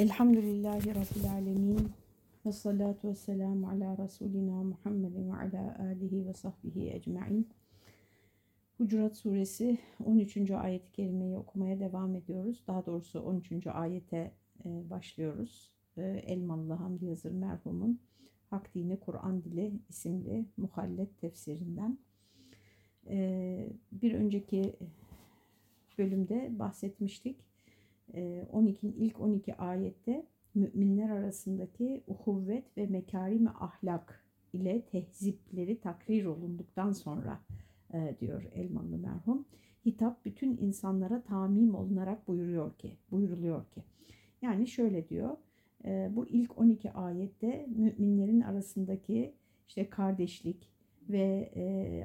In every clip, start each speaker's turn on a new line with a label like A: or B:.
A: Elhamdülillahi Rabbil Alemin. Ve salatu ve selamu ala Resulina Muhammedin ve ala alihi ve sahbihi ecma'in. Hucurat suresi 13. ayet-i kerimeyi okumaya devam ediyoruz. Daha doğrusu 13. ayete e, başlıyoruz. E, Elmalı Hamdi Yazır merhumun Hak Dini Kur'an Dili isimli muhallet tefsirinden. E, bir önceki bölümde bahsetmiştik 12'nin ee, ilk 12 ayette müminler arasındaki uhuvvet ve mekarim ahlak ile tehzipleri takrir olunduktan sonra diyor Elmalı merhum. Hitap bütün insanlara tamim olunarak buyuruyor ki, buyuruluyor ki. Yani şöyle diyor. Bu ilk 12 ayette müminlerin arasındaki işte kardeşlik ve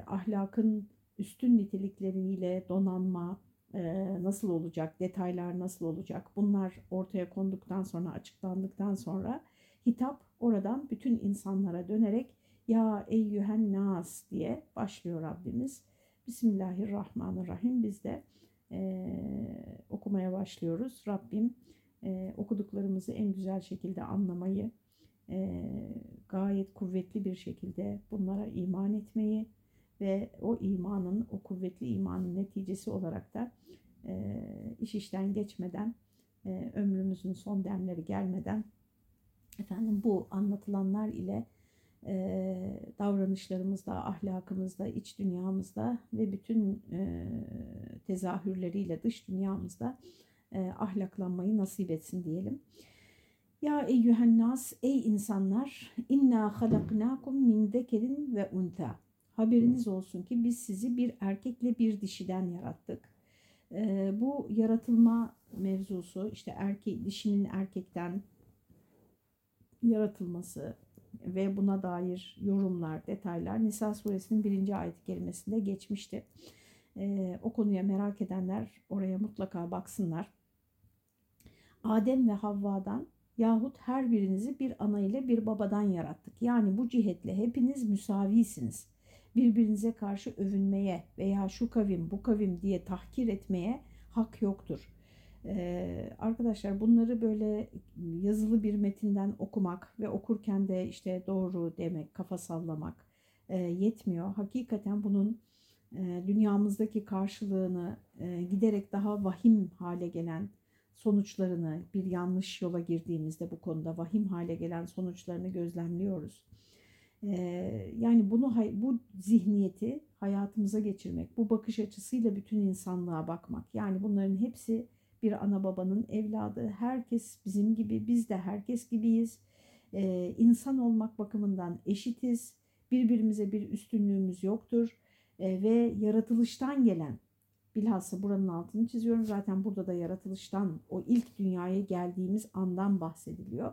A: ahlakın üstün nitelikleriyle donanma, nasıl olacak, detaylar nasıl olacak bunlar ortaya konduktan sonra, açıklandıktan sonra hitap oradan bütün insanlara dönerek ya eyyühen nas diye başlıyor Rabbimiz. Bismillahirrahmanirrahim biz de e, okumaya başlıyoruz. Rabbim e, okuduklarımızı en güzel şekilde anlamayı, e, gayet kuvvetli bir şekilde bunlara iman etmeyi, ve o imanın, o kuvvetli imanın neticesi olarak da e, iş işten geçmeden, e, ömrümüzün son demleri gelmeden efendim bu anlatılanlar ile e, davranışlarımızda, ahlakımızda, iç dünyamızda ve bütün e, tezahürleriyle dış dünyamızda e, ahlaklanmayı nasip etsin diyelim. Ya eyyühen nas, ey insanlar, inna halaknakum min zekerin ve unta. Haberiniz olsun ki biz sizi bir erkekle bir dişiden yarattık. E, bu yaratılma mevzusu işte erkek dişinin erkekten yaratılması ve buna dair yorumlar, detaylar Nisa suresinin birinci ayet kelimesinde geçmişti. E, o konuya merak edenler oraya mutlaka baksınlar. Adem ve Havva'dan yahut her birinizi bir ana ile bir babadan yarattık. Yani bu cihetle hepiniz müsavisiniz birbirinize karşı övünmeye veya şu kavim bu kavim diye tahkir etmeye hak yoktur. Ee, arkadaşlar bunları böyle yazılı bir metinden okumak ve okurken de işte doğru demek, kafa sallamak e, yetmiyor. Hakikaten bunun e, dünyamızdaki karşılığını e, giderek daha vahim hale gelen sonuçlarını bir yanlış yola girdiğimizde bu konuda vahim hale gelen sonuçlarını gözlemliyoruz. Yani bunu bu zihniyeti hayatımıza geçirmek, bu bakış açısıyla bütün insanlığa bakmak. Yani bunların hepsi bir ana babanın evladı. Herkes bizim gibi, biz de herkes gibiyiz. Ee, insan olmak bakımından eşitiz. Birbirimize bir üstünlüğümüz yoktur. Ve yaratılıştan gelen, bilhassa buranın altını çiziyorum. Zaten burada da yaratılıştan, o ilk dünyaya geldiğimiz andan bahsediliyor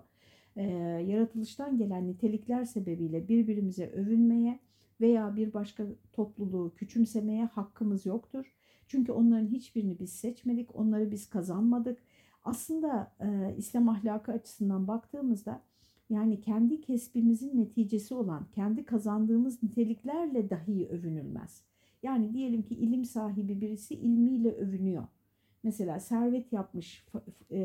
A: e, yaratılıştan gelen nitelikler sebebiyle birbirimize övünmeye veya bir başka topluluğu küçümsemeye hakkımız yoktur. Çünkü onların hiçbirini biz seçmedik, onları biz kazanmadık. Aslında e, İslam ahlakı açısından baktığımızda yani kendi kesbimizin neticesi olan, kendi kazandığımız niteliklerle dahi övünülmez. Yani diyelim ki ilim sahibi birisi ilmiyle övünüyor. Mesela servet yapmış, e,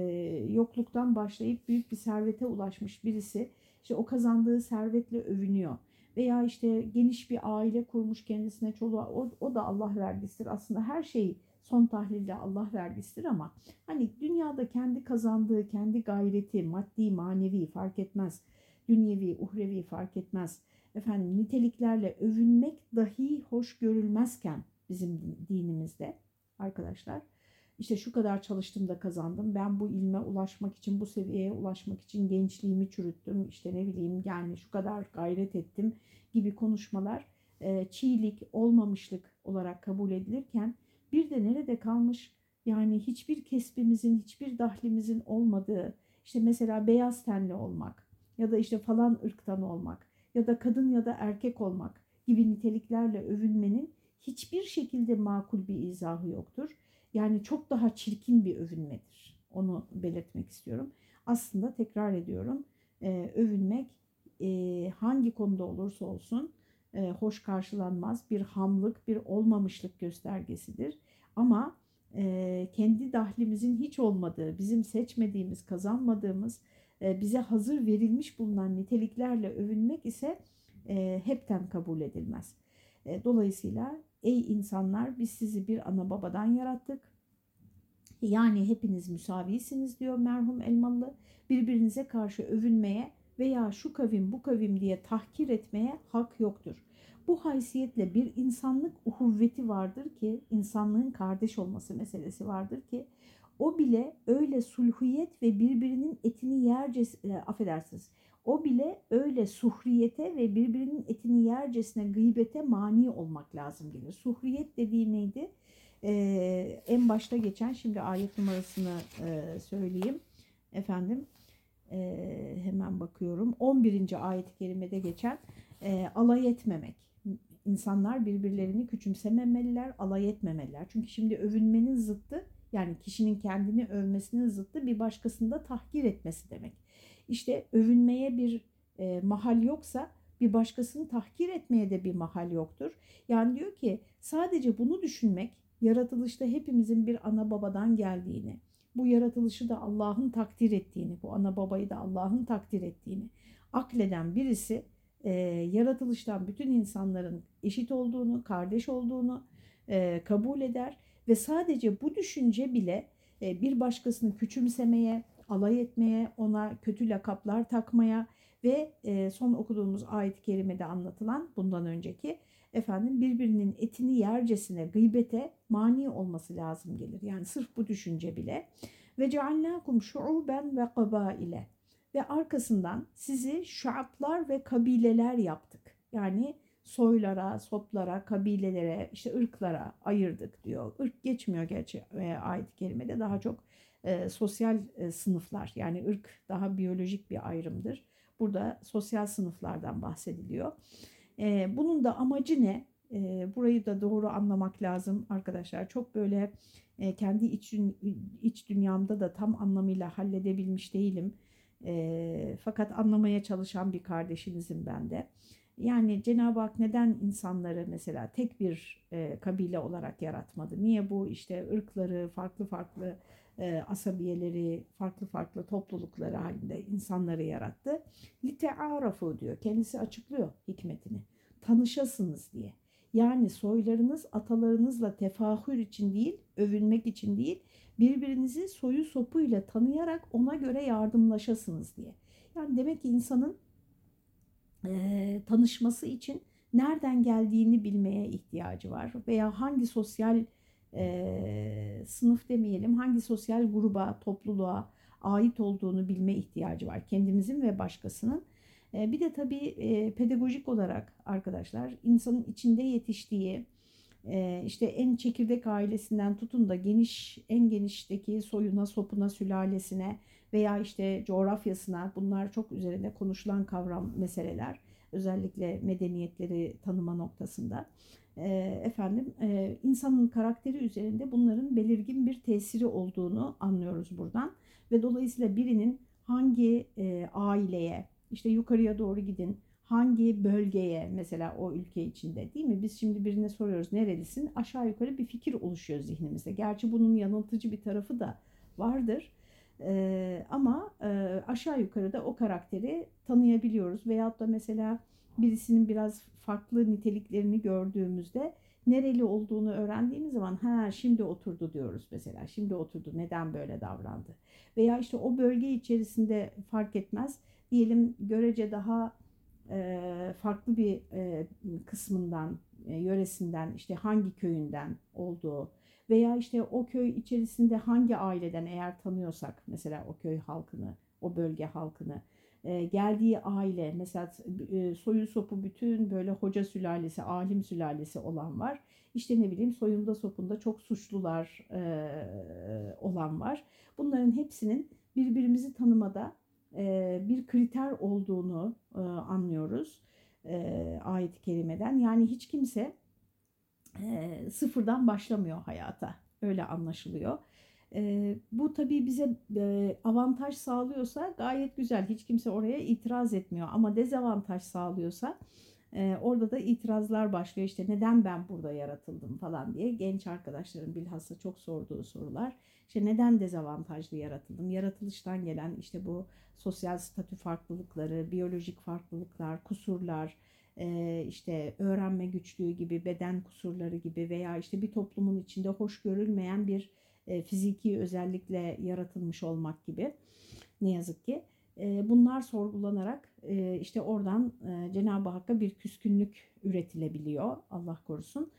A: yokluktan başlayıp büyük bir servete ulaşmış birisi işte o kazandığı servetle övünüyor. Veya işte geniş bir aile kurmuş kendisine çoluğa o, o da Allah vergisidir. Aslında her şey son tahlilde Allah vergisidir ama hani dünyada kendi kazandığı, kendi gayreti, maddi, manevi fark etmez. Dünyevi, uhrevi fark etmez. Efendim niteliklerle övünmek dahi hoş görülmezken bizim dinimizde arkadaşlar işte şu kadar çalıştım da kazandım. Ben bu ilme ulaşmak için, bu seviyeye ulaşmak için gençliğimi çürüttüm. İşte ne bileyim yani şu kadar gayret ettim gibi konuşmalar e, çiğlik, olmamışlık olarak kabul edilirken bir de nerede kalmış yani hiçbir kesbimizin, hiçbir dahlimizin olmadığı işte mesela beyaz tenli olmak ya da işte falan ırktan olmak ya da kadın ya da erkek olmak gibi niteliklerle övünmenin hiçbir şekilde makul bir izahı yoktur. Yani çok daha çirkin bir övünmedir. Onu belirtmek istiyorum. Aslında tekrar ediyorum. E, övünmek e, hangi konuda olursa olsun e, hoş karşılanmaz bir hamlık, bir olmamışlık göstergesidir. Ama kendi dahlimizin hiç olmadığı, bizim seçmediğimiz, kazanmadığımız, bize hazır verilmiş bulunan niteliklerle övünmek ise hepten kabul edilmez. Dolayısıyla ey insanlar biz sizi bir ana babadan yarattık. Yani hepiniz müsavisiniz diyor merhum Elmalı. Birbirinize karşı övünmeye veya şu kavim bu kavim diye tahkir etmeye hak yoktur. Bu haysiyetle bir insanlık uhuvveti vardır ki, insanlığın kardeş olması meselesi vardır ki, o bile öyle sulhiyet ve birbirinin etini yercesine, e, affedersiniz, o bile öyle suhriyete ve birbirinin etini yercesine gıybete mani olmak lazım gelir. Suhriyet dediği neydi? Ee, en başta geçen, şimdi ayet numarasını e, söyleyeyim. Efendim, e, hemen bakıyorum. 11. ayet-i kerimede geçen e, alay etmemek. İnsanlar birbirlerini küçümsememeliler, alay etmemeliler. Çünkü şimdi övünmenin zıttı, yani kişinin kendini övmesinin zıttı bir başkasını da tahkir etmesi demek. İşte övünmeye bir e, mahal yoksa bir başkasını tahkir etmeye de bir mahal yoktur. Yani diyor ki sadece bunu düşünmek yaratılışta hepimizin bir ana babadan geldiğini, bu yaratılışı da Allah'ın takdir ettiğini, bu ana babayı da Allah'ın takdir ettiğini akleden birisi e, yaratılıştan bütün insanların eşit olduğunu, kardeş olduğunu e, kabul eder ve sadece bu düşünce bile e, bir başkasını küçümsemeye, alay etmeye, ona kötü lakaplar takmaya ve e, son okuduğumuz ayet-i kerimede anlatılan bundan önceki efendim birbirinin etini yercesine gıybete mani olması lazım gelir. Yani sırf bu düşünce bile ve cealnakum şuuben ve kabaile ve arkasından sizi şaaplar ve kabileler yaptık. Yani soylara, soplara, kabilelere, işte ırklara ayırdık diyor. Irk geçmiyor gerçi e, ayet-i kerimede daha çok e, sosyal e, sınıflar yani ırk daha biyolojik bir ayrımdır. Burada sosyal sınıflardan bahsediliyor. E, bunun da amacı ne? E, burayı da doğru anlamak lazım arkadaşlar. Çok böyle e, kendi iç, iç dünyamda da tam anlamıyla halledebilmiş değilim. E, fakat anlamaya çalışan bir kardeşinizim ben de. Yani Cenab-ı Hak neden insanları mesela tek bir e, kabile olarak yaratmadı? Niye bu işte ırkları, farklı farklı e, asabiyeleri, farklı farklı toplulukları halinde insanları yarattı? Lite'arafu diyor. Kendisi açıklıyor hikmetini. Tanışasınız diye. Yani soylarınız atalarınızla tefahür için değil, övünmek için değil, birbirinizi soyu sopuyla tanıyarak ona göre yardımlaşasınız diye. Yani demek ki insanın tanışması için nereden geldiğini bilmeye ihtiyacı var veya hangi sosyal e, sınıf demeyelim hangi sosyal gruba, topluluğa ait olduğunu bilme ihtiyacı var kendimizin ve başkasının. E, bir de tabii e, pedagojik olarak arkadaşlar insanın içinde yetiştiği e, işte en çekirdek ailesinden tutun da geniş en genişteki soyuna, sopuna, sülalesine veya işte coğrafyasına bunlar çok üzerinde konuşulan kavram meseleler özellikle medeniyetleri tanıma noktasında efendim insanın karakteri üzerinde bunların belirgin bir tesiri olduğunu anlıyoruz buradan ve dolayısıyla birinin hangi aileye işte yukarıya doğru gidin hangi bölgeye mesela o ülke içinde değil mi? Biz şimdi birine soruyoruz nerelisin? Aşağı yukarı bir fikir oluşuyor zihnimizde. Gerçi bunun yanıltıcı bir tarafı da vardır. Ee, ama e, aşağı yukarı da o karakteri tanıyabiliyoruz. Veyahut da mesela birisinin biraz farklı niteliklerini gördüğümüzde nereli olduğunu öğrendiğimiz zaman ha şimdi oturdu diyoruz mesela. Şimdi oturdu neden böyle davrandı? Veya işte o bölge içerisinde fark etmez. Diyelim görece daha e, farklı bir e, kısmından, e, yöresinden, işte hangi köyünden olduğu veya işte o köy içerisinde hangi aileden eğer tanıyorsak mesela o köy halkını, o bölge halkını e, geldiği aile mesela e, soyu sopu bütün böyle hoca sülalesi, alim sülalesi olan var. İşte ne bileyim soyunda sopunda çok suçlular e, olan var. Bunların hepsinin birbirimizi tanımada e, bir kriter olduğunu anlıyoruz ayet-i kerimeden. Yani hiç kimse sıfırdan başlamıyor hayata. Öyle anlaşılıyor. Bu tabii bize avantaj sağlıyorsa gayet güzel. Hiç kimse oraya itiraz etmiyor. Ama dezavantaj sağlıyorsa orada da itirazlar başlıyor işte neden ben burada yaratıldım falan diye genç arkadaşların bilhassa çok sorduğu sorular. İşte neden dezavantajlı yaratıldım? Yaratılıştan gelen işte bu sosyal statü farklılıkları, biyolojik farklılıklar, kusurlar, işte öğrenme güçlüğü gibi, beden kusurları gibi veya işte bir toplumun içinde hoş görülmeyen bir fiziki özellikle yaratılmış olmak gibi ne yazık ki. Bunlar sorgulanarak işte oradan Cenab-ı Hakk'a bir küskünlük üretilebiliyor Allah korusun.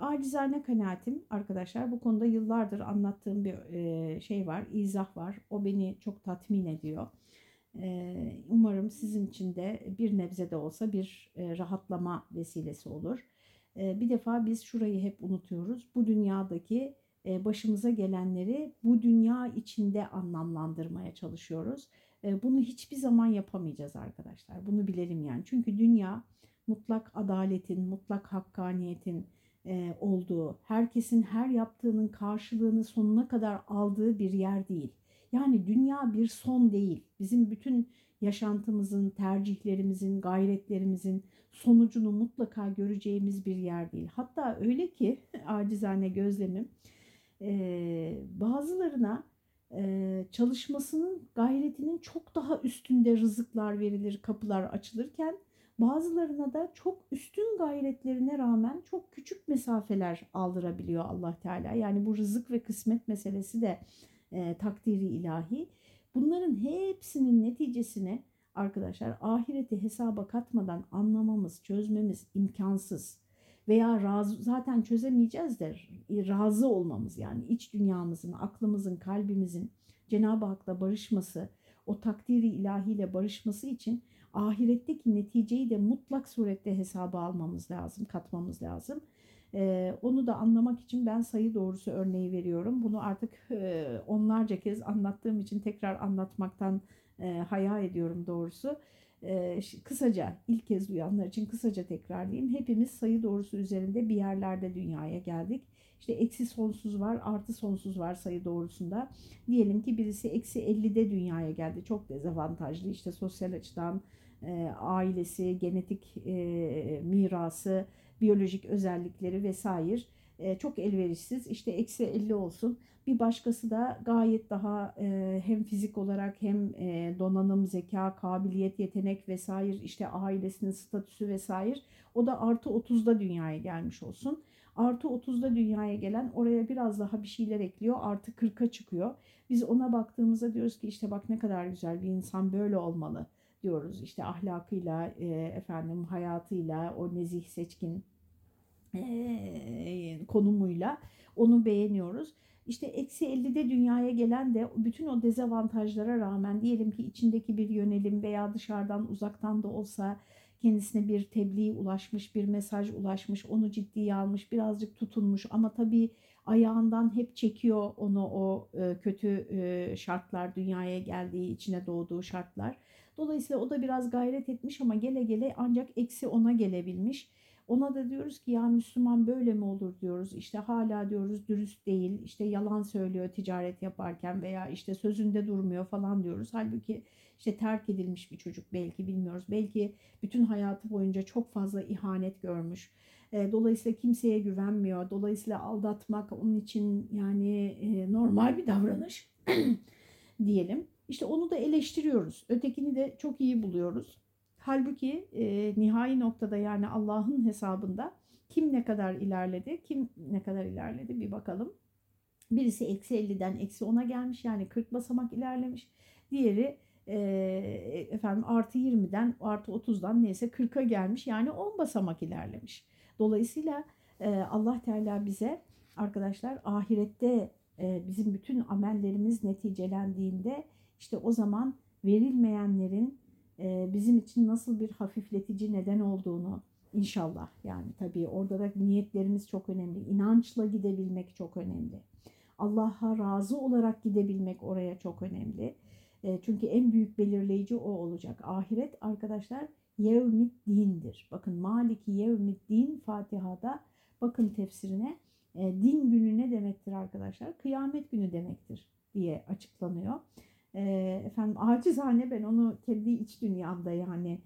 A: Acizane kanaatim arkadaşlar bu konuda yıllardır anlattığım bir şey var, izah var. O beni çok tatmin ediyor. Umarım sizin için de bir nebze de olsa bir rahatlama vesilesi olur. Bir defa biz şurayı hep unutuyoruz. Bu dünyadaki başımıza gelenleri bu dünya içinde anlamlandırmaya çalışıyoruz. Bunu hiçbir zaman yapamayacağız arkadaşlar. Bunu bilelim yani. Çünkü dünya mutlak adaletin, mutlak hakkaniyetin olduğu, herkesin her yaptığının karşılığını sonuna kadar aldığı bir yer değil. Yani dünya bir son değil. Bizim bütün yaşantımızın, tercihlerimizin, gayretlerimizin sonucunu mutlaka göreceğimiz bir yer değil. Hatta öyle ki acizane gözlemim bazılarına çalışmasının gayretinin çok daha üstünde rızıklar verilir, kapılar açılırken bazılarına da çok üstün gayretlerine rağmen çok küçük mesafeler aldırabiliyor Allah Teala. Yani bu rızık ve kısmet meselesi de e, takdiri ilahi. Bunların hepsinin neticesine arkadaşlar ahireti hesaba katmadan anlamamız, çözmemiz imkansız. Veya razı, zaten çözemeyeceğiz de razı olmamız yani iç dünyamızın, aklımızın, kalbimizin Cenab-ı Hak'la barışması, o takdiri ilahiyle barışması için ahiretteki neticeyi de mutlak surette hesaba almamız lazım, katmamız lazım. E, onu da anlamak için ben sayı doğrusu örneği veriyorum. Bunu artık e, onlarca kez anlattığım için tekrar anlatmaktan e, haya ediyorum doğrusu. E, kısaca ilk kez duyanlar için kısaca tekrarlayayım. Hepimiz sayı doğrusu üzerinde bir yerlerde dünyaya geldik. İşte eksi sonsuz var, artı sonsuz var sayı doğrusunda. Diyelim ki birisi eksi 50'de dünyaya geldi. Çok dezavantajlı işte sosyal açıdan e, ailesi, genetik e, mirası, biyolojik özellikleri vesaire e, çok elverişsiz. İşte eksi 50 olsun. Bir başkası da gayet daha e, hem fizik olarak hem e, donanım, zeka, kabiliyet, yetenek vesaire işte ailesinin statüsü vesaire o da artı 30'da dünyaya gelmiş olsun. Artı 30'da dünyaya gelen oraya biraz daha bir şeyler ekliyor. Artı 40'a çıkıyor. Biz ona baktığımızda diyoruz ki işte bak ne kadar güzel bir insan böyle olmalı diyoruz. İşte ahlakıyla, e, efendim hayatıyla, o nezih seçkin e, konumuyla onu beğeniyoruz. İşte eksi 50'de dünyaya gelen de bütün o dezavantajlara rağmen diyelim ki içindeki bir yönelim veya dışarıdan uzaktan da olsa kendisine bir tebliğ ulaşmış, bir mesaj ulaşmış, onu ciddiye almış, birazcık tutunmuş ama tabii ayağından hep çekiyor onu o kötü şartlar, dünyaya geldiği, içine doğduğu şartlar. Dolayısıyla o da biraz gayret etmiş ama gele gele ancak eksi ona gelebilmiş. Ona da diyoruz ki ya Müslüman böyle mi olur diyoruz. İşte hala diyoruz dürüst değil, işte yalan söylüyor ticaret yaparken veya işte sözünde durmuyor falan diyoruz. Halbuki işte terk edilmiş bir çocuk belki bilmiyoruz. Belki bütün hayatı boyunca çok fazla ihanet görmüş. Dolayısıyla kimseye güvenmiyor. Dolayısıyla aldatmak onun için yani normal bir davranış diyelim. İşte onu da eleştiriyoruz. Ötekini de çok iyi buluyoruz. Halbuki e, nihai noktada yani Allah'ın hesabında kim ne kadar ilerledi, kim ne kadar ilerledi bir bakalım. Birisi eksi 50'den eksi 10'a gelmiş yani 40 basamak ilerlemiş. Diğeri e, efendim artı 20'den artı 30'dan neyse 40'a gelmiş yani 10 basamak ilerlemiş. Dolayısıyla e, Allah Teala bize arkadaşlar ahirette e, bizim bütün amellerimiz neticelendiğinde işte o zaman verilmeyenlerin e, bizim için nasıl bir hafifletici neden olduğunu inşallah yani tabii orada da niyetlerimiz çok önemli. İnançla gidebilmek çok önemli. Allah'a razı olarak gidebilmek oraya çok önemli. E, çünkü en büyük belirleyici o olacak. Ahiret arkadaşlar yevmid dindir. Bakın Maliki yevmid din Fatiha'da bakın tefsirine e, din günü ne demektir arkadaşlar? Kıyamet günü demektir diye açıklanıyor. E, efendim acizane ben onu kendi iç dünyamda yani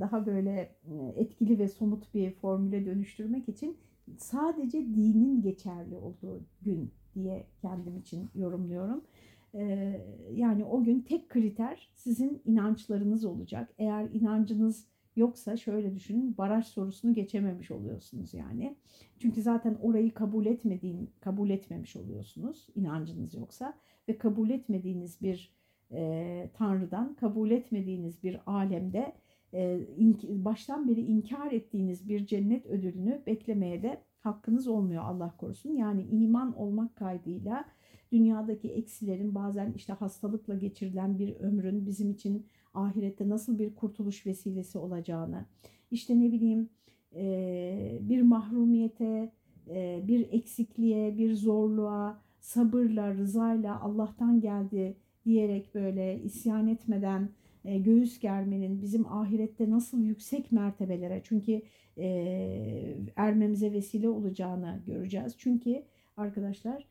A: daha böyle etkili ve somut bir formüle dönüştürmek için sadece dinin geçerli olduğu gün diye kendim için yorumluyorum. Yani o gün tek kriter sizin inançlarınız olacak. Eğer inancınız yoksa şöyle düşünün baraj sorusunu geçememiş oluyorsunuz yani. Çünkü zaten orayı kabul etmediğin, kabul etmemiş oluyorsunuz inancınız yoksa ve kabul etmediğiniz bir e, tanrıdan, kabul etmediğiniz bir alemde e, in, baştan beri inkar ettiğiniz bir cennet ödülünü beklemeye de hakkınız olmuyor Allah korusun. Yani iman olmak kaydıyla dünyadaki eksilerin bazen işte hastalıkla geçirilen bir ömrün bizim için ahirette nasıl bir kurtuluş vesilesi olacağını, işte ne bileyim bir mahrumiyete, bir eksikliğe, bir zorluğa, sabırla, rızayla Allah'tan geldi diyerek böyle isyan etmeden göğüs germenin bizim ahirette nasıl yüksek mertebelere çünkü ermemize vesile olacağını göreceğiz. Çünkü arkadaşlar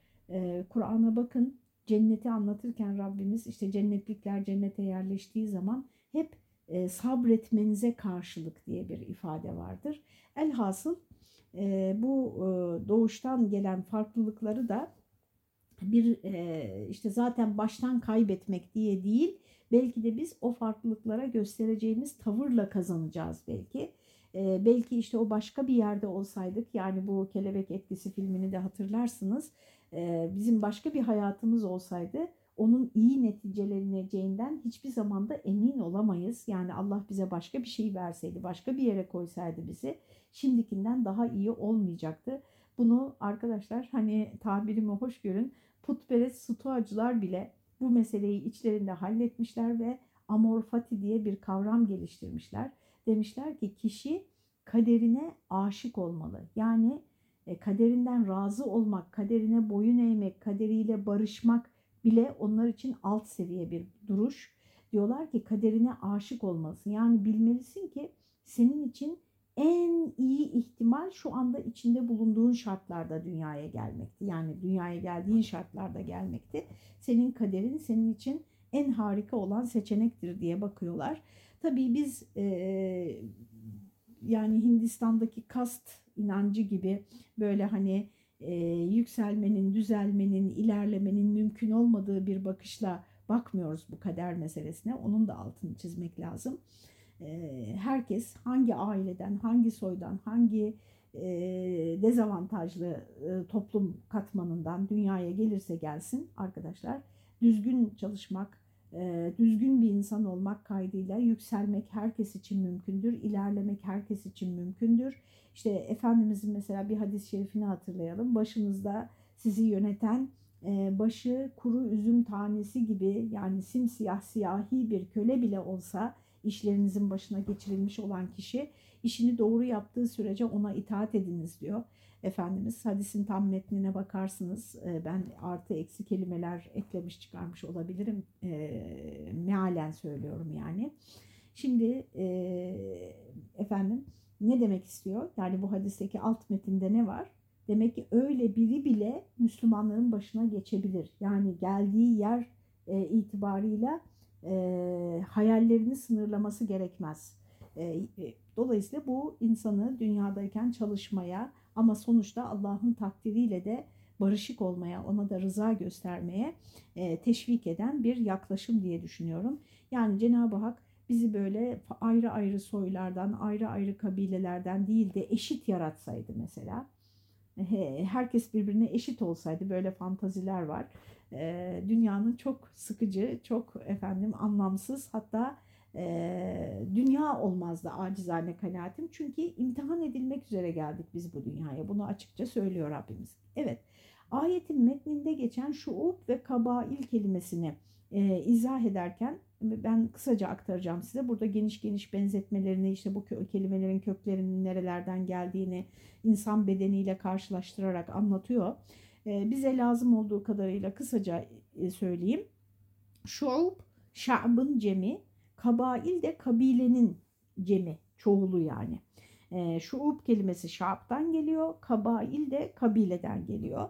A: Kur'an'a bakın cenneti anlatırken Rabbimiz işte cennetlikler cennete yerleştiği zaman hep e, sabretmenize karşılık diye bir ifade vardır. Elhasıl e, bu e, doğuştan gelen farklılıkları da bir e, işte zaten baştan kaybetmek diye değil belki de biz o farklılıklara göstereceğimiz tavırla kazanacağız belki. E, belki işte o başka bir yerde olsaydık yani bu kelebek etkisi filmini de hatırlarsınız bizim başka bir hayatımız olsaydı onun iyi neticeleneceğinden hiçbir zaman da emin olamayız. Yani Allah bize başka bir şey verseydi, başka bir yere koysaydı bizi şimdikinden daha iyi olmayacaktı. Bunu arkadaşlar hani tabirimi hoş görün putperest stoacılar bile bu meseleyi içlerinde halletmişler ve amorfati diye bir kavram geliştirmişler. Demişler ki kişi kaderine aşık olmalı. Yani e, kaderinden razı olmak, kaderine boyun eğmek, kaderiyle barışmak bile onlar için alt seviye bir duruş. Diyorlar ki kaderine aşık olmalısın. Yani bilmelisin ki senin için en iyi ihtimal şu anda içinde bulunduğun şartlarda dünyaya gelmekti. Yani dünyaya geldiğin şartlarda gelmekti. Senin kaderin senin için en harika olan seçenektir diye bakıyorlar. Tabii biz e, yani Hindistan'daki kast inancı gibi böyle hani e, yükselmenin, düzelmenin, ilerlemenin mümkün olmadığı bir bakışla bakmıyoruz bu kader meselesine. Onun da altını çizmek lazım. Herkes hangi aileden, hangi soydan, hangi dezavantajlı toplum katmanından dünyaya gelirse gelsin arkadaşlar düzgün çalışmak, düzgün bir insan olmak kaydıyla yükselmek herkes için mümkündür, ilerlemek herkes için mümkündür. İşte Efendimizin mesela bir hadis-i şerifini hatırlayalım. Başınızda sizi yöneten başı kuru üzüm tanesi gibi yani simsiyah siyahi bir köle bile olsa işlerinizin başına geçirilmiş olan kişi işini doğru yaptığı sürece ona itaat ediniz diyor. Efendimiz hadisin tam metnine bakarsınız. E, ben artı eksi kelimeler eklemiş çıkarmış olabilirim. E, mealen söylüyorum yani. Şimdi e, efendim ne demek istiyor? Yani bu hadisteki alt metinde ne var? Demek ki öyle biri bile Müslümanların başına geçebilir. Yani geldiği yer e, itibarıyla e, hayallerini sınırlaması gerekmez. E, dolayısıyla bu insanı dünyadayken çalışmaya ama sonuçta Allah'ın takdiriyle de barışık olmaya, ona da rıza göstermeye e, teşvik eden bir yaklaşım diye düşünüyorum. Yani Cenab-ı Hak bizi böyle ayrı ayrı soylardan, ayrı ayrı kabilelerden değil de eşit yaratsaydı mesela. Herkes birbirine eşit olsaydı böyle fantaziler var. Dünyanın çok sıkıcı, çok efendim anlamsız hatta dünya olmazdı acizane kanaatim. Çünkü imtihan edilmek üzere geldik biz bu dünyaya. Bunu açıkça söylüyor Rabbimiz. Evet ayetin metninde geçen şuub ve kabail kelimesini e, izah ederken ben kısaca aktaracağım size. Burada geniş geniş benzetmelerini işte bu kelimelerin köklerinin nerelerden geldiğini insan bedeniyle karşılaştırarak anlatıyor. E, bize lazım olduğu kadarıyla kısaca e, söyleyeyim. Şuub, şa'bın cemi, kabail de kabilenin cemi, çoğulu yani. E, şuub kelimesi şa'btan geliyor, kabail de kabileden geliyor.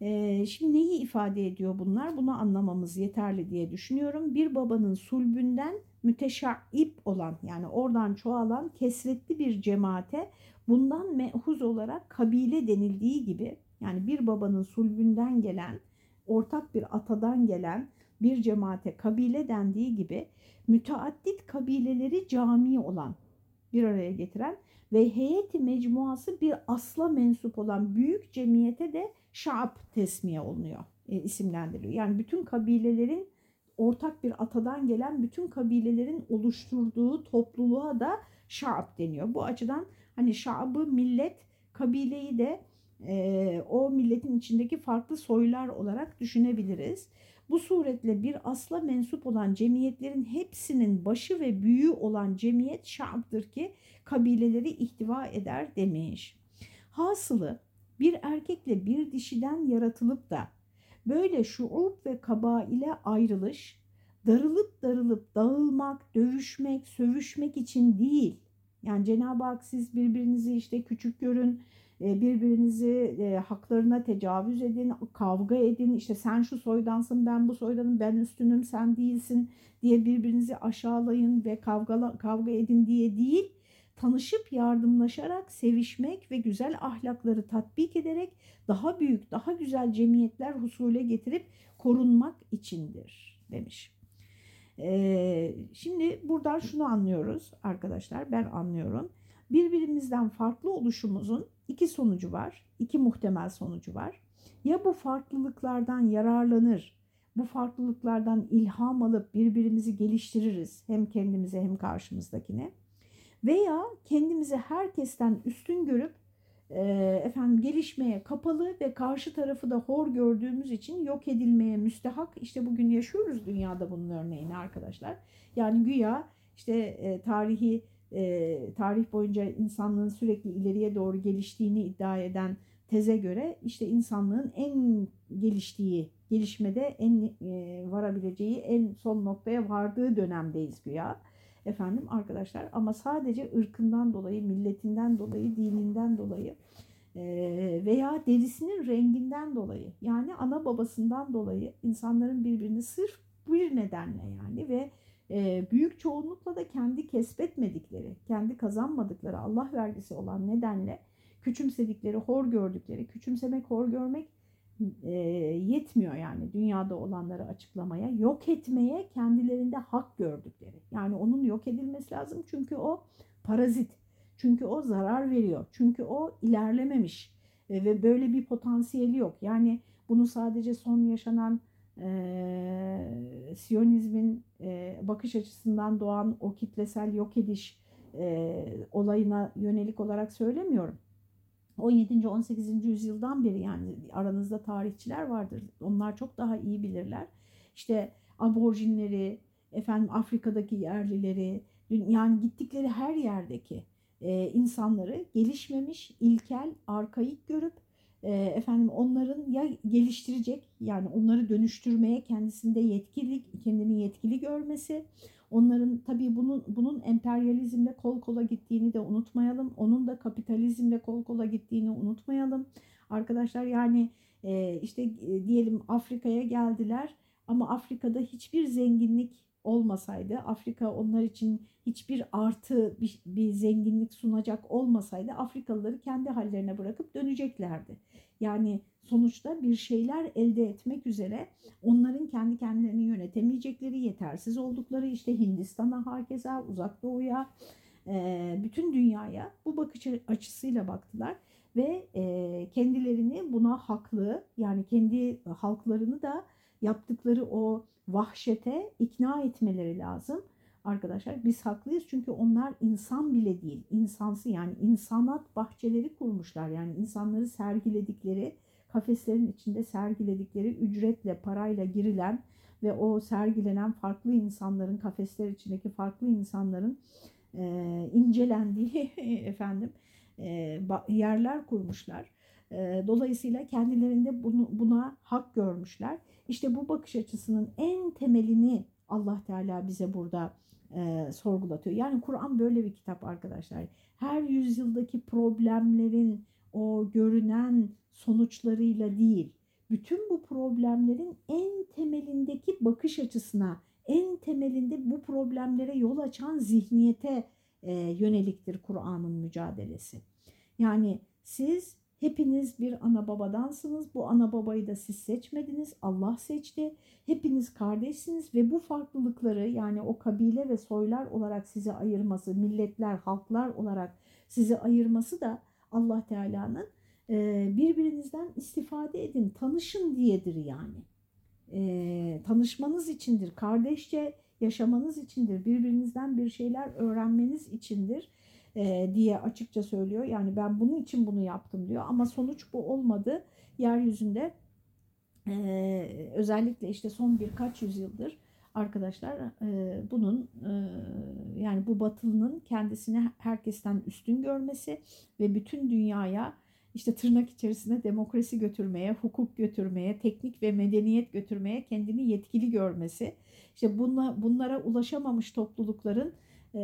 A: Ee, şimdi neyi ifade ediyor bunlar? Bunu anlamamız yeterli diye düşünüyorum. Bir babanın sulbünden müteşaip olan yani oradan çoğalan kesretli bir cemaate bundan mehuz olarak kabile denildiği gibi yani bir babanın sulbünden gelen ortak bir atadan gelen bir cemaate kabile dendiği gibi müteaddit kabileleri cami olan bir araya getiren ve heyeti mecmuası bir asla mensup olan büyük cemiyete de şaab tesmiye olunuyor, e, isimlendiriliyor. Yani bütün kabilelerin ortak bir atadan gelen bütün kabilelerin oluşturduğu topluluğa da şaab deniyor. Bu açıdan hani şaabı millet, kabileyi de e, o milletin içindeki farklı soylar olarak düşünebiliriz. Bu suretle bir asla mensup olan cemiyetlerin hepsinin başı ve büyüğü olan cemiyet şaabdır ki kabileleri ihtiva eder demiş. Hasılı bir erkekle bir dişiden yaratılıp da böyle şuup ve kaba ile ayrılış, darılıp darılıp dağılmak, dövüşmek, sövüşmek için değil. Yani Cenab-ı Hak siz birbirinizi işte küçük görün, birbirinizi haklarına tecavüz edin, kavga edin. İşte sen şu soydansın, ben bu soydanım, ben üstünüm, sen değilsin diye birbirinizi aşağılayın ve kavga, kavga edin diye değil tanışıp yardımlaşarak sevişmek ve güzel ahlakları tatbik ederek daha büyük, daha güzel cemiyetler husule getirip korunmak içindir demiş. Ee, şimdi buradan şunu anlıyoruz arkadaşlar, ben anlıyorum. Birbirimizden farklı oluşumuzun iki sonucu var, iki muhtemel sonucu var. Ya bu farklılıklardan yararlanır, bu farklılıklardan ilham alıp birbirimizi geliştiririz hem kendimize hem karşımızdakine veya kendimizi herkesten üstün görüp e, efendim gelişmeye kapalı ve karşı tarafı da hor gördüğümüz için yok edilmeye müstehak işte bugün yaşıyoruz dünyada bunun örneğini arkadaşlar. Yani güya işte e, tarihi e, tarih boyunca insanlığın sürekli ileriye doğru geliştiğini iddia eden teze göre işte insanlığın en geliştiği, gelişmede en e, varabileceği en son noktaya vardığı dönemdeyiz güya. Efendim arkadaşlar ama sadece ırkından dolayı, milletinden dolayı, dininden dolayı veya derisinin renginden dolayı yani ana babasından dolayı insanların birbirini sırf bir nedenle yani ve büyük çoğunlukla da kendi kesbetmedikleri, kendi kazanmadıkları Allah vergisi olan nedenle küçümsedikleri, hor gördükleri, küçümsemek, hor görmek e, yetmiyor yani dünyada olanları açıklamaya, yok etmeye kendilerinde hak gördükleri. Yani onun yok edilmesi lazım çünkü o parazit, çünkü o zarar veriyor, çünkü o ilerlememiş e, ve böyle bir potansiyeli yok. Yani bunu sadece son yaşanan e, Siyonizmin e, bakış açısından doğan o kitlesel yok ediş e, olayına yönelik olarak söylemiyorum 17. 18. yüzyıldan beri yani aranızda tarihçiler vardır. Onlar çok daha iyi bilirler. İşte aborjinleri, efendim Afrika'daki yerlileri, yani gittikleri her yerdeki e, insanları gelişmemiş, ilkel, arkaik görüp efendim onların ya geliştirecek yani onları dönüştürmeye kendisinde yetkili, kendini yetkili görmesi, Onların tabii bunun, bunun emperyalizmle kol kola gittiğini de unutmayalım. Onun da kapitalizmle kol kola gittiğini unutmayalım. Arkadaşlar yani e, işte e, diyelim Afrika'ya geldiler ama Afrika'da hiçbir zenginlik olmasaydı, Afrika onlar için hiçbir artı bir, bir zenginlik sunacak olmasaydı Afrikalıları kendi hallerine bırakıp döneceklerdi. Yani sonuçta bir şeyler elde etmek üzere onların kendi kendilerini yönetemeyecekleri, yetersiz oldukları işte Hindistan'a, herkese, uzak doğuya, bütün dünyaya bu bakış açısıyla baktılar ve kendilerini buna haklı yani kendi halklarını da yaptıkları o vahşete ikna etmeleri lazım. Arkadaşlar biz haklıyız çünkü onlar insan bile değil, insansı yani insanat bahçeleri kurmuşlar. Yani insanları sergiledikleri, kafeslerin içinde sergiledikleri ücretle, parayla girilen ve o sergilenen farklı insanların, kafesler içindeki farklı insanların e, incelendiği efendim e, yerler kurmuşlar. Dolayısıyla kendilerinde bunu, buna hak görmüşler. İşte bu bakış açısının en temelini Allah Teala bize burada e, sorgulatıyor. Yani Kur'an böyle bir kitap arkadaşlar. Her yüzyıldaki problemlerin o görünen sonuçlarıyla değil, bütün bu problemlerin en temelindeki bakış açısına, en temelinde bu problemlere yol açan zihniyete e, yöneliktir Kur'an'ın mücadelesi. Yani siz hepiniz bir ana babadansınız. Bu ana babayı da siz seçmediniz. Allah seçti. Hepiniz kardeşsiniz ve bu farklılıkları yani o kabile ve soylar olarak sizi ayırması, milletler, halklar olarak sizi ayırması da Allah Teala'nın e, birbirinizden istifade edin, tanışın diyedir yani. E, tanışmanız içindir, kardeşçe yaşamanız içindir, birbirinizden bir şeyler öğrenmeniz içindir e, diye açıkça söylüyor. Yani ben bunun için bunu yaptım diyor ama sonuç bu olmadı. Yeryüzünde e, özellikle işte son birkaç yüzyıldır arkadaşlar e, bunun e, yani bu batılının kendisini herkesten üstün görmesi ve bütün dünyaya işte tırnak içerisinde demokrasi götürmeye, hukuk götürmeye, teknik ve medeniyet götürmeye kendini yetkili görmesi. İşte bunla, bunlara ulaşamamış toplulukların e,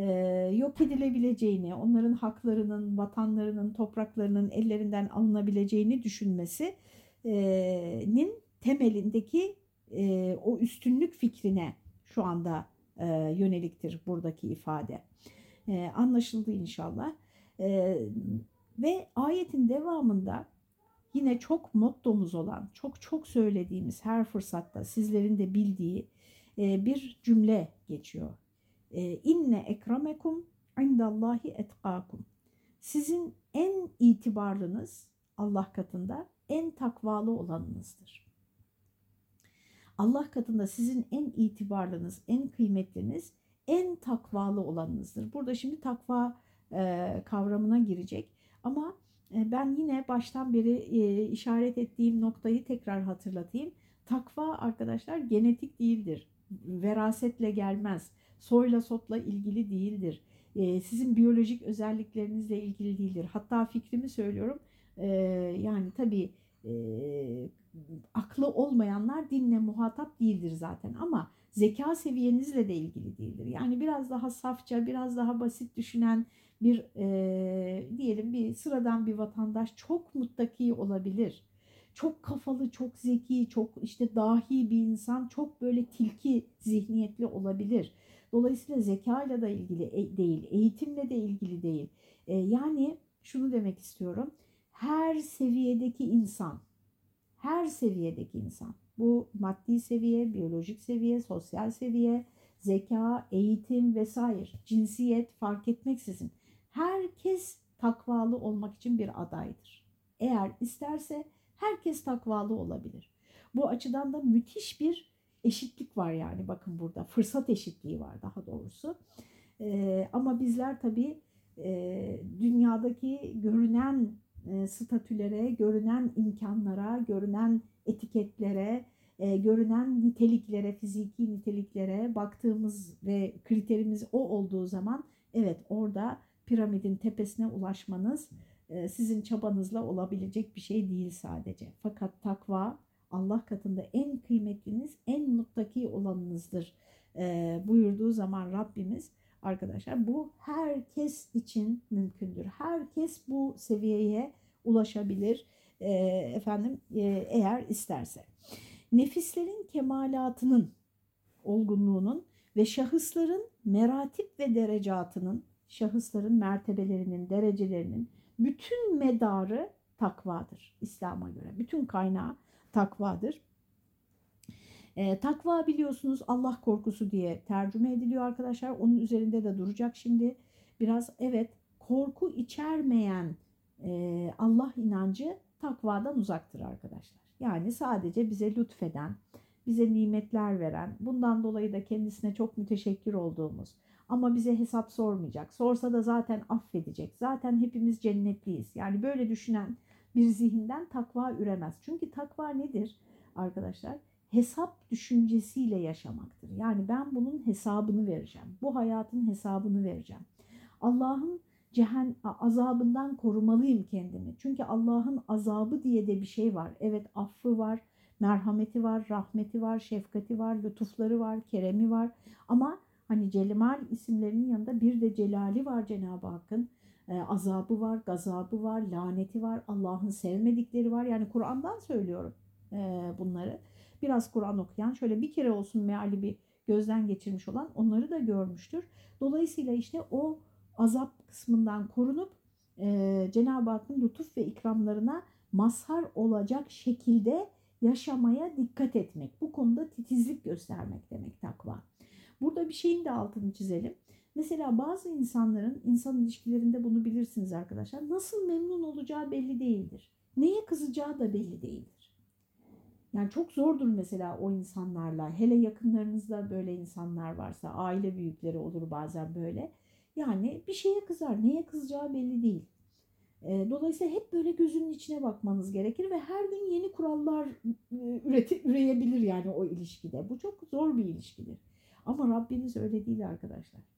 A: yok edilebileceğini, onların haklarının, vatanlarının, topraklarının ellerinden alınabileceğini düşünmesinin temelindeki e, o üstünlük fikrine şu anda e, yöneliktir buradaki ifade. E, anlaşıldı inşallah. E, ve ayetin devamında yine çok mottomuz olan, çok çok söylediğimiz her fırsatta sizlerin de bildiği e, bir cümle geçiyor. E, İnne ekremekum indallahi etkakum. Sizin en itibarlınız Allah katında en takvalı olanınızdır. Allah katında sizin en itibarlınız, en kıymetliniz, en takvalı olanınızdır. Burada şimdi takva e, kavramına girecek. Ama e, ben yine baştan beri e, işaret ettiğim noktayı tekrar hatırlatayım. Takva arkadaşlar genetik değildir. Verasetle gelmez. Soyla sotla ilgili değildir. E, sizin biyolojik özelliklerinizle ilgili değildir. Hatta fikrimi söylüyorum. Yani tabii aklı olmayanlar dinle muhatap değildir zaten ama zeka seviyenizle de ilgili değildir. Yani biraz daha safça, biraz daha basit düşünen bir e, diyelim bir sıradan bir vatandaş çok muttaki olabilir. Çok kafalı, çok zeki, çok işte dahi bir insan, çok böyle tilki zihniyetli olabilir. Dolayısıyla zekayla da ilgili e, değil, eğitimle de ilgili değil. E, yani şunu demek istiyorum. Her seviyedeki insan, her seviyedeki insan, bu maddi seviye, biyolojik seviye, sosyal seviye, zeka, eğitim vesaire, cinsiyet fark etmeksizin herkes takvalı olmak için bir adaydır. Eğer isterse herkes takvalı olabilir. Bu açıdan da müthiş bir eşitlik var yani bakın burada fırsat eşitliği var daha doğrusu. Ee, ama bizler tabii e, dünyadaki görünen e, statülere, görünen imkanlara, görünen etiketlere, e, görünen niteliklere, fiziki niteliklere baktığımız ve kriterimiz o olduğu zaman evet orada piramidin tepesine ulaşmanız e, sizin çabanızla olabilecek bir şey değil sadece. Fakat takva Allah katında en kıymetliniz, en muttaki olanınızdır e, buyurduğu zaman Rabbimiz arkadaşlar bu herkes için mümkündür. Herkes bu seviyeye ulaşabilir e, efendim eğer isterse. Nefislerin kemalatının olgunluğunun ve şahısların meratip ve derecatının şahısların mertebelerinin, derecelerinin bütün medarı takvadır İslam'a göre. Bütün kaynağı takvadır. E, takva biliyorsunuz Allah korkusu diye tercüme ediliyor arkadaşlar. Onun üzerinde de duracak şimdi. Biraz evet korku içermeyen e, Allah inancı takvadan uzaktır arkadaşlar. Yani sadece bize lütfeden, bize nimetler veren, bundan dolayı da kendisine çok müteşekkir olduğumuz, ama bize hesap sormayacak. Sorsa da zaten affedecek. Zaten hepimiz cennetliyiz. Yani böyle düşünen bir zihinden takva üremez. Çünkü takva nedir arkadaşlar? Hesap düşüncesiyle yaşamaktır. Yani ben bunun hesabını vereceğim. Bu hayatın hesabını vereceğim. Allah'ın cehen azabından korumalıyım kendimi. Çünkü Allah'ın azabı diye de bir şey var. Evet affı var, merhameti var, rahmeti var, şefkati var, lütufları var, keremi var. Ama Hani Celimal isimlerinin yanında bir de Celali var Cenab-ı Hakk'ın. E, azabı var, gazabı var, laneti var, Allah'ın sevmedikleri var. Yani Kur'an'dan söylüyorum. e, bunları. Biraz Kur'an okuyan, şöyle bir kere olsun meali bir gözden geçirmiş olan onları da görmüştür. Dolayısıyla işte o azap kısmından korunup e, Cenab-ı Hakk'ın lütuf ve ikramlarına mazhar olacak şekilde yaşamaya dikkat etmek. Bu konuda titizlik göstermek demek takva. Burada bir şeyin de altını çizelim. Mesela bazı insanların insan ilişkilerinde bunu bilirsiniz arkadaşlar. Nasıl memnun olacağı belli değildir. Neye kızacağı da belli değildir. Yani çok zordur mesela o insanlarla. Hele yakınlarınızda böyle insanlar varsa, aile büyükleri olur bazen böyle. Yani bir şeye kızar. Neye kızacağı belli değil. Dolayısıyla hep böyle gözünün içine bakmanız gerekir ve her gün yeni kurallar üreti, üreyebilir yani o ilişkide. Bu çok zor bir ilişkidir. Ama Rabbimiz öyle değil arkadaşlar.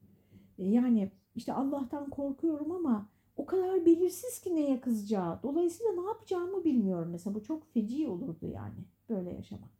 A: Yani işte Allah'tan korkuyorum ama o kadar belirsiz ki neye kızacağı. Dolayısıyla ne yapacağımı bilmiyorum. Mesela bu çok feci olurdu yani böyle yaşamak.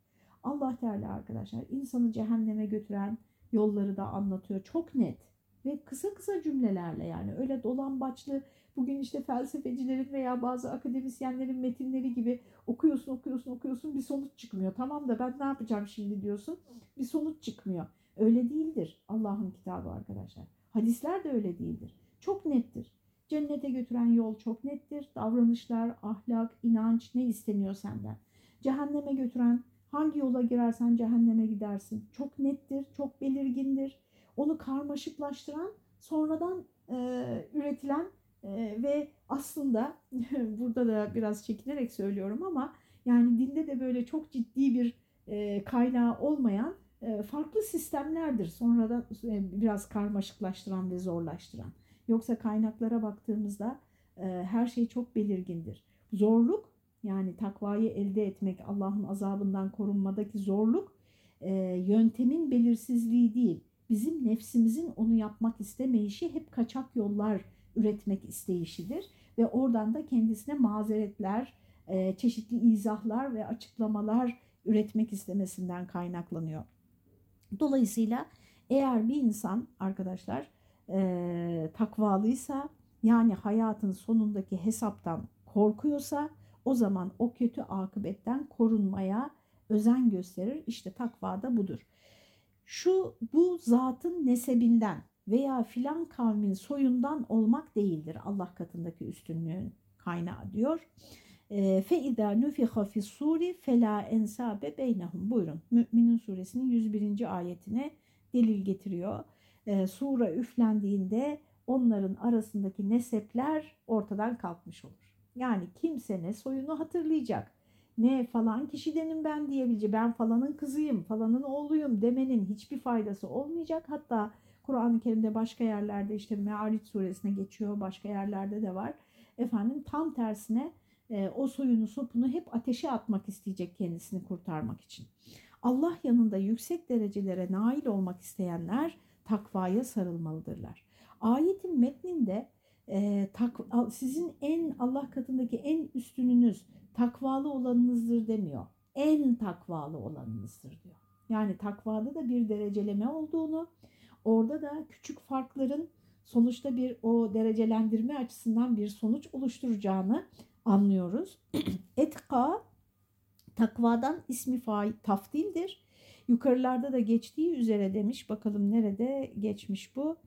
A: Allah Teala arkadaşlar insanı cehenneme götüren yolları da anlatıyor. Çok net ve kısa kısa cümlelerle yani öyle dolambaçlı bugün işte felsefecilerin veya bazı akademisyenlerin metinleri gibi okuyorsun okuyorsun okuyorsun bir sonuç çıkmıyor. Tamam da ben ne yapacağım şimdi diyorsun bir sonuç çıkmıyor. Öyle değildir Allah'ın kitabı arkadaşlar. Hadisler de öyle değildir. Çok nettir. Cennete götüren yol çok nettir. Davranışlar, ahlak, inanç ne isteniyor senden. Cehenneme götüren hangi yola girersen cehenneme gidersin. Çok nettir, çok belirgindir. Onu karmaşıklaştıran sonradan e, üretilen e, ve aslında burada da biraz çekinerek söylüyorum ama yani dinde de böyle çok ciddi bir e, kaynağı olmayan farklı sistemlerdir. Sonradan e, biraz karmaşıklaştıran ve zorlaştıran. Yoksa kaynaklara baktığımızda e, her şey çok belirgindir. Zorluk yani takvayı elde etmek, Allah'ın azabından korunmadaki zorluk yöntemin belirsizliği değil. Bizim nefsimizin onu yapmak istemeyişi hep kaçak yollar üretmek isteyişidir. Ve oradan da kendisine mazeretler, çeşitli izahlar ve açıklamalar üretmek istemesinden kaynaklanıyor. Dolayısıyla eğer bir insan arkadaşlar e, takvalıysa yani hayatın sonundaki hesaptan korkuyorsa o zaman o kötü akıbetten korunmaya özen gösterir. İşte takva da budur. Şu bu zatın nesebinden veya filan kavmin soyundan olmak değildir. Allah katındaki üstünlüğün kaynağı diyor. İdâ nufiha fis suri fela ensabe beynehum. Buyurun. Mü'minin suresinin 101. ayetine delil getiriyor. E, sura üflendiğinde onların arasındaki nesepler ortadan kalkmış olur. Yani kimse ne soyunu hatırlayacak, ne falan kişidenim ben diyebilecek, ben falanın kızıyım, falanın oğluyum demenin hiçbir faydası olmayacak. Hatta Kur'an-ı Kerim'de başka yerlerde işte Me'arit suresine geçiyor, başka yerlerde de var. Efendim tam tersine e, o soyunu sopunu hep ateşe atmak isteyecek kendisini kurtarmak için. Allah yanında yüksek derecelere nail olmak isteyenler takvaya sarılmalıdırlar. Ayetin metninde e, tak, sizin en Allah katındaki en üstününüz takvalı olanınızdır demiyor. En takvalı olanınızdır diyor. Yani takvada da bir dereceleme olduğunu, orada da küçük farkların sonuçta bir o derecelendirme açısından bir sonuç oluşturacağını anlıyoruz. Etka takvadan ismi fail tafdildir. Yukarılarda da geçtiği üzere demiş. Bakalım nerede geçmiş bu.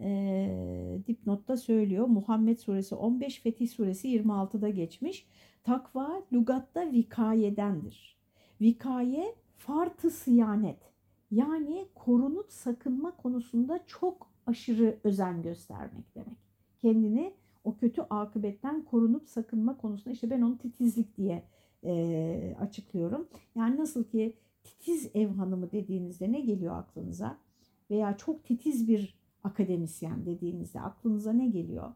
A: E, dipnotta söylüyor. Muhammed suresi 15, Fetih suresi 26'da geçmiş. Takva lugatta vikayedendir. Vikaye fartı sıyanet. Yani korunup sakınma konusunda çok aşırı özen göstermek demek. Kendini o kötü akıbetten korunup sakınma konusunda işte ben onu titizlik diye e, açıklıyorum. Yani nasıl ki titiz ev hanımı dediğinizde ne geliyor aklınıza? Veya çok titiz bir akademisyen dediğinizde aklınıza ne geliyor?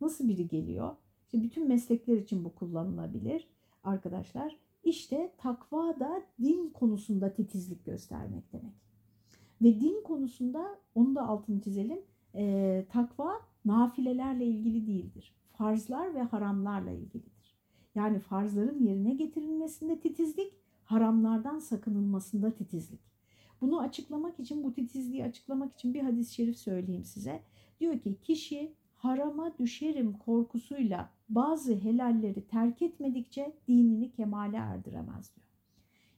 A: Nasıl biri geliyor? İşte bütün meslekler için bu kullanılabilir arkadaşlar. İşte takva da din konusunda titizlik göstermek demek. Ve din konusunda onu da altını çizelim. E, takva nafilelerle ilgili değildir. Farzlar ve haramlarla ilgilidir. Yani farzların yerine getirilmesinde titizlik, haramlardan sakınılmasında titizlik. Bunu açıklamak için, bu titizliği açıklamak için bir hadis-i şerif söyleyeyim size. Diyor ki kişi harama düşerim korkusuyla bazı helalleri terk etmedikçe dinini kemale erdiremez diyor.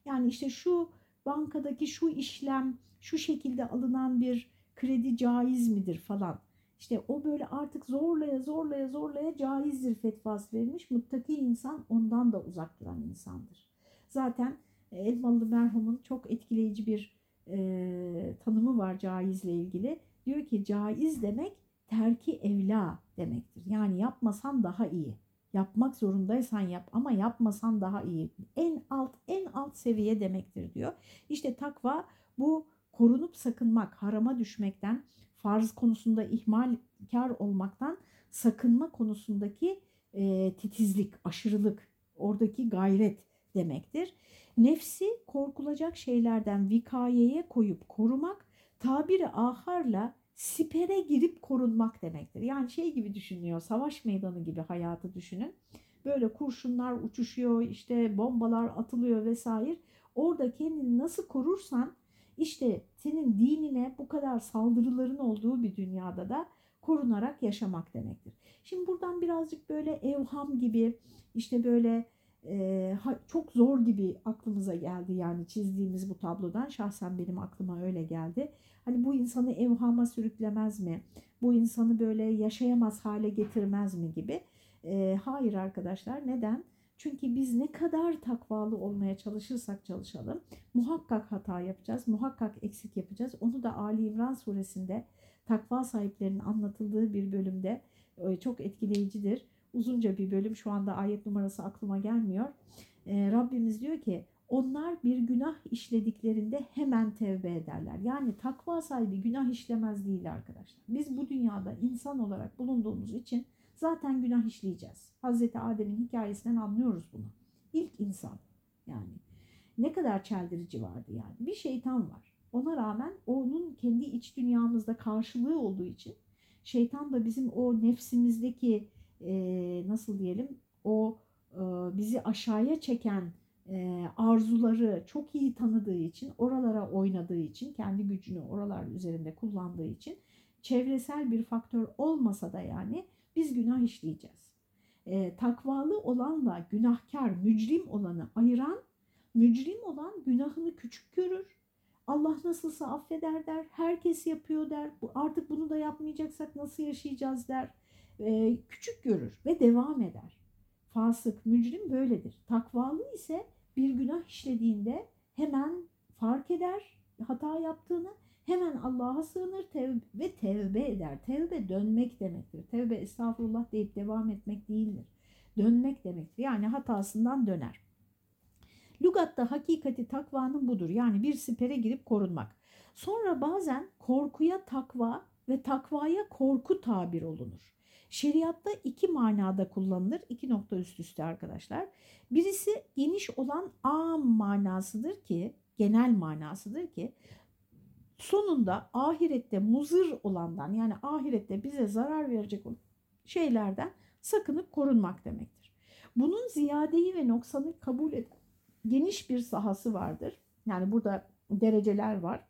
A: Yani işte şu bankadaki şu işlem şu şekilde alınan bir kredi caiz midir falan. İşte o böyle artık zorlaya zorlaya zorlaya caizdir fetvası verilmiş. Muttaki insan ondan da uzak duran insandır. Zaten e, Elmalı merhumun çok etkileyici bir e, tanımı var caizle ilgili. Diyor ki caiz demek terki evla demektir. Yani yapmasan daha iyi. Yapmak zorundaysan yap ama yapmasan daha iyi. En alt en alt seviye demektir diyor. İşte takva bu korunup sakınmak, harama düşmekten, farz konusunda ihmalkar olmaktan sakınma konusundaki e, titizlik, aşırılık, oradaki gayret demektir. Nefsi korkulacak şeylerden vikayeye koyup korumak, tabiri aharla sipere girip korunmak demektir. Yani şey gibi düşünüyor, savaş meydanı gibi hayatı düşünün. Böyle kurşunlar uçuşuyor, işte bombalar atılıyor vesaire. Orada kendini nasıl korursan işte senin dinine bu kadar saldırıların olduğu bir dünyada da korunarak yaşamak demektir. Şimdi buradan birazcık böyle evham gibi işte böyle e, çok zor gibi aklımıza geldi yani çizdiğimiz bu tablodan şahsen benim aklıma öyle geldi. Hani bu insanı evhama sürüklemez mi? Bu insanı böyle yaşayamaz hale getirmez mi gibi. E, hayır arkadaşlar neden? Çünkü biz ne kadar takvalı olmaya çalışırsak çalışalım muhakkak hata yapacağız, muhakkak eksik yapacağız. Onu da Ali İmran suresinde takva sahiplerinin anlatıldığı bir bölümde e, çok etkileyicidir. Uzunca bir bölüm şu anda ayet numarası aklıma gelmiyor. E, Rabbimiz diyor ki onlar bir günah işlediklerinde hemen tevbe ederler. Yani takva sahibi günah işlemez değil arkadaşlar. Biz bu dünyada insan olarak bulunduğumuz için zaten günah işleyeceğiz. Hazreti Adem'in hikayesinden anlıyoruz bunu. İlk insan yani. Ne kadar çeldirici vardı yani. Bir şeytan var. Ona rağmen onun kendi iç dünyamızda karşılığı olduğu için şeytan da bizim o nefsimizdeki e, nasıl diyelim o e, bizi aşağıya çeken e, arzuları çok iyi tanıdığı için, oralara oynadığı için, kendi gücünü oralar üzerinde kullandığı için çevresel bir faktör olmasa da yani biz günah işleyeceğiz. E, takvalı olanla günahkar, mücrim olanı ayıran, mücrim olan günahını küçük görür. Allah nasılsa affeder der, herkes yapıyor der, artık bunu da yapmayacaksak nasıl yaşayacağız der. E, küçük görür ve devam eder. Fasık, mücrim böyledir. Takvalı ise bir günah işlediğinde hemen fark eder hata yaptığını Allah'a sığınır ve tevbe eder. Tevbe dönmek demektir. Tevbe estağfurullah deyip devam etmek değildir. Dönmek demektir. Yani hatasından döner. Lugatta hakikati takvanın budur. Yani bir sipere girip korunmak. Sonra bazen korkuya takva ve takvaya korku tabir olunur. Şeriatta iki manada kullanılır. İki nokta üst üste arkadaşlar. Birisi geniş olan am manasıdır ki, genel manasıdır ki sonunda ahirette muzır olandan yani ahirette bize zarar verecek şeylerden sakınıp korunmak demektir. Bunun ziyadeyi ve noksanı kabul eden geniş bir sahası vardır. Yani burada dereceler var.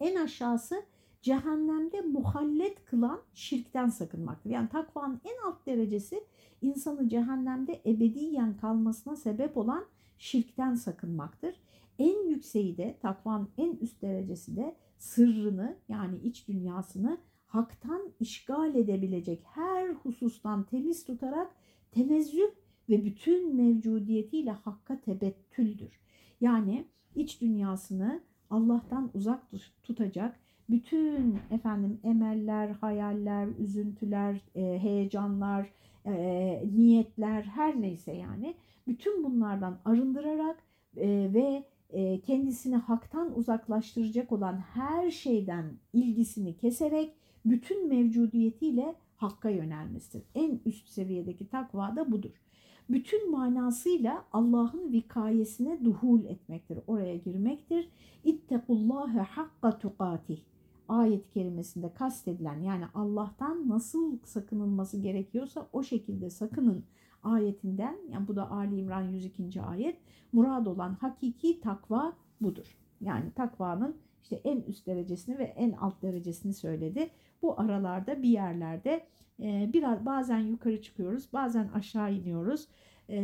A: En aşağısı cehennemde muhallet kılan şirkten sakınmaktır. Yani takvanın en alt derecesi insanı cehennemde ebediyen kalmasına sebep olan şirkten sakınmaktır. En yükseği de takvanın en üst derecesi de sırrını yani iç dünyasını haktan işgal edebilecek her husustan temiz tutarak tenezzüh ve bütün mevcudiyetiyle hakka tebettüldür. Yani iç dünyasını Allah'tan uzak tutacak bütün efendim emeller, hayaller, üzüntüler, e, heyecanlar, e, niyetler her neyse yani bütün bunlardan arındırarak e, ve kendisini haktan uzaklaştıracak olan her şeyden ilgisini keserek bütün mevcudiyetiyle hakka yönelmesidir. En üst seviyedeki takva da budur. Bütün manasıyla Allah'ın vikayesine duhul etmektir. Oraya girmektir. İttekullâhe hakka tukatih ayet kerimesinde kastedilen yani Allah'tan nasıl sakınılması gerekiyorsa o şekilde sakının ayetinden yani bu da Ali İmran 102. ayet murad olan hakiki takva budur. Yani takvanın işte en üst derecesini ve en alt derecesini söyledi. Bu aralarda bir yerlerde e, biraz bazen yukarı çıkıyoruz, bazen aşağı iniyoruz. E,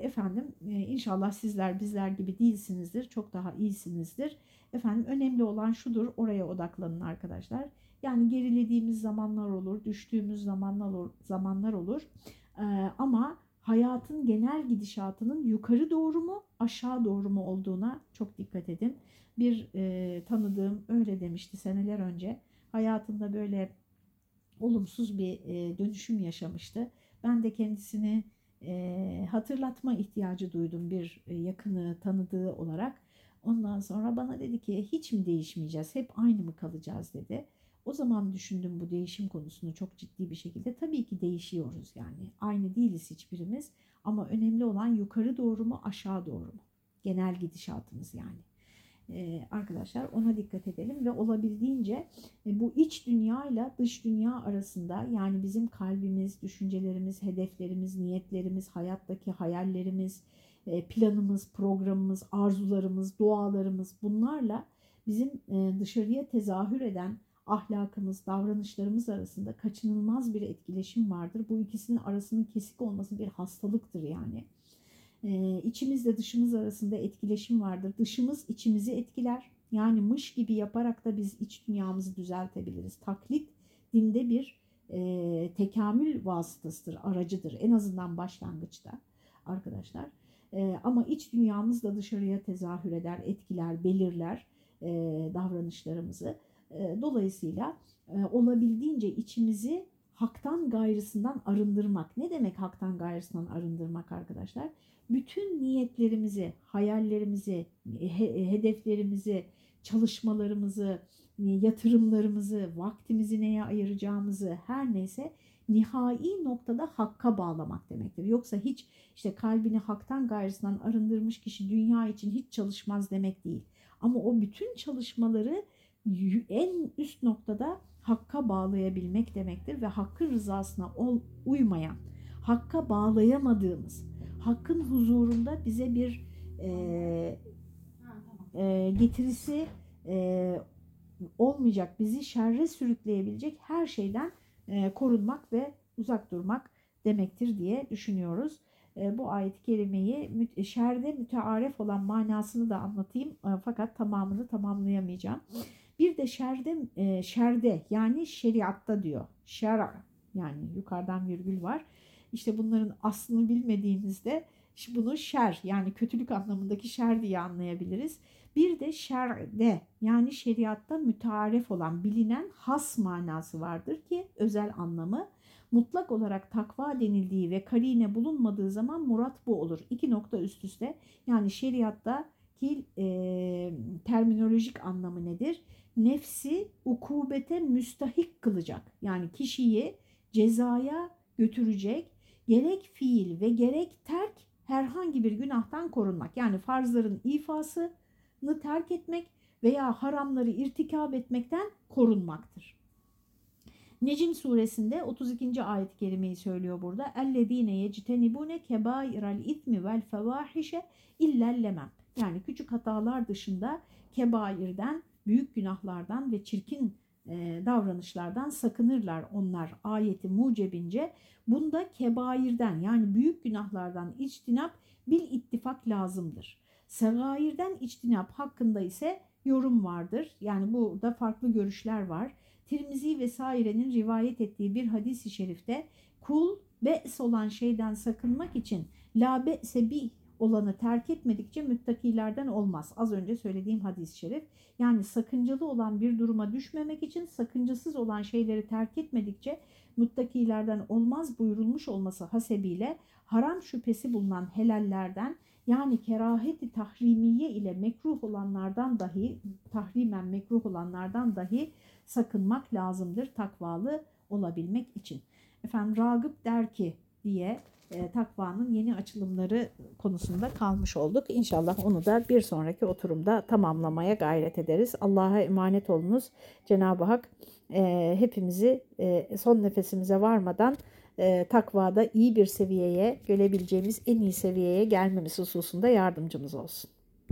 A: efendim e, inşallah sizler bizler gibi değilsinizdir. Çok daha iyisinizdir. Efendim önemli olan şudur. Oraya odaklanın arkadaşlar. Yani gerilediğimiz zamanlar olur, düştüğümüz zamanlar olur, zamanlar olur. E, ama hayatın genel gidişatının yukarı doğru mu, aşağı doğru mu olduğuna çok dikkat edin. Bir e, tanıdığım öyle demişti seneler önce. Hayatında böyle olumsuz bir e, dönüşüm yaşamıştı. Ben de kendisini e, hatırlatma ihtiyacı duydum bir e, yakını tanıdığı olarak. Ondan sonra bana dedi ki hiç mi değişmeyeceğiz, hep aynı mı kalacağız dedi. O zaman düşündüm bu değişim konusunu çok ciddi bir şekilde. Tabii ki değişiyoruz yani. Aynı değiliz hiçbirimiz. Ama önemli olan yukarı doğru mu aşağı doğru mu? Genel gidişatımız yani. Ee, arkadaşlar ona dikkat edelim ve olabildiğince e, bu iç dünya ile dış dünya arasında yani bizim kalbimiz, düşüncelerimiz, hedeflerimiz, niyetlerimiz, hayattaki hayallerimiz, e, planımız, programımız, arzularımız, dualarımız bunlarla bizim e, dışarıya tezahür eden ahlakımız, davranışlarımız arasında kaçınılmaz bir etkileşim vardır. Bu ikisinin arasının kesik olması bir hastalıktır yani. Ee, içimizle dışımız arasında etkileşim vardır. Dışımız içimizi etkiler. Yani mış gibi yaparak da biz iç dünyamızı düzeltebiliriz. Taklit dinde bir e, tekamül vasıtasıdır, aracıdır. En azından başlangıçta arkadaşlar. E, ama iç dünyamız da dışarıya tezahür eder, etkiler, belirler e, davranışlarımızı. Dolayısıyla olabildiğince içimizi haktan gayrısından arındırmak. Ne demek haktan gayrısından arındırmak arkadaşlar? Bütün niyetlerimizi, hayallerimizi, hedeflerimizi, çalışmalarımızı, yatırımlarımızı, vaktimizi neye ayıracağımızı her neyse nihai noktada hakka bağlamak demektir. Yoksa hiç işte kalbini haktan gayrısından arındırmış kişi dünya için hiç çalışmaz demek değil. Ama o bütün çalışmaları en üst noktada hakka bağlayabilmek demektir ve hakkın rızasına uymayan, hakka bağlayamadığımız, hakkın huzurunda bize bir e, e, getirisi e, olmayacak, bizi şerre sürükleyebilecek her şeyden e, korunmak ve uzak durmak demektir diye düşünüyoruz. E, bu ayet-i kerimeyi şerde mütearef olan manasını da anlatayım e, fakat tamamını tamamlayamayacağım. Bir de şerde, e, şerde yani şeriatta diyor. Şera yani yukarıdan virgül var. İşte bunların aslını bilmediğimizde bunu şer yani kötülük anlamındaki şer diye anlayabiliriz. Bir de şerde yani şeriatta mütearef olan bilinen has manası vardır ki özel anlamı mutlak olarak takva denildiği ve karine bulunmadığı zaman murat bu olur. İki nokta üst üste yani şeriatta ki e, terminolojik anlamı nedir? Nefsi ukubete müstahik kılacak. Yani kişiyi cezaya götürecek gerek fiil ve gerek terk herhangi bir günahtan korunmak. Yani farzların ifasını terk etmek veya haramları irtikab etmekten korunmaktır. Necim suresinde 32. ayet-i kerimeyi söylüyor burada. اَلَّذ۪ينَ يَجْتَنِبُونَ كَبَائِرَ الْاِثْمِ وَالْفَوَاحِشَ اِلَّا اللَّمَمْ Yani küçük hatalar dışında kebairden, büyük günahlardan ve çirkin e, davranışlardan sakınırlar onlar ayeti mucebince. Bunda kebairden yani büyük günahlardan içtinap bil ittifak lazımdır. Segairden içtinap hakkında ise yorum vardır. Yani burada farklı görüşler var. Tirmizi vesairenin rivayet ettiği bir hadisi şerifte kul be's olan şeyden sakınmak için la be'se bih olanı terk etmedikçe müttakilerden olmaz. Az önce söylediğim hadis-i şerif. Yani sakıncalı olan bir duruma düşmemek için sakıncasız olan şeyleri terk etmedikçe müttakilerden olmaz buyurulmuş olması hasebiyle haram şüphesi bulunan helallerden yani keraheti tahrimiye ile mekruh olanlardan dahi tahrimen mekruh olanlardan dahi sakınmak lazımdır takvalı olabilmek için. Efendim Ragıp der ki diye e, takvanın yeni açılımları konusunda kalmış olduk. İnşallah onu da bir sonraki oturumda tamamlamaya gayret ederiz. Allah'a emanet olunuz. Cenab-ı Hak e, hepimizi e, son nefesimize varmadan e, takvada iyi bir seviyeye, görebileceğimiz en iyi seviyeye gelmemiz hususunda yardımcımız olsun.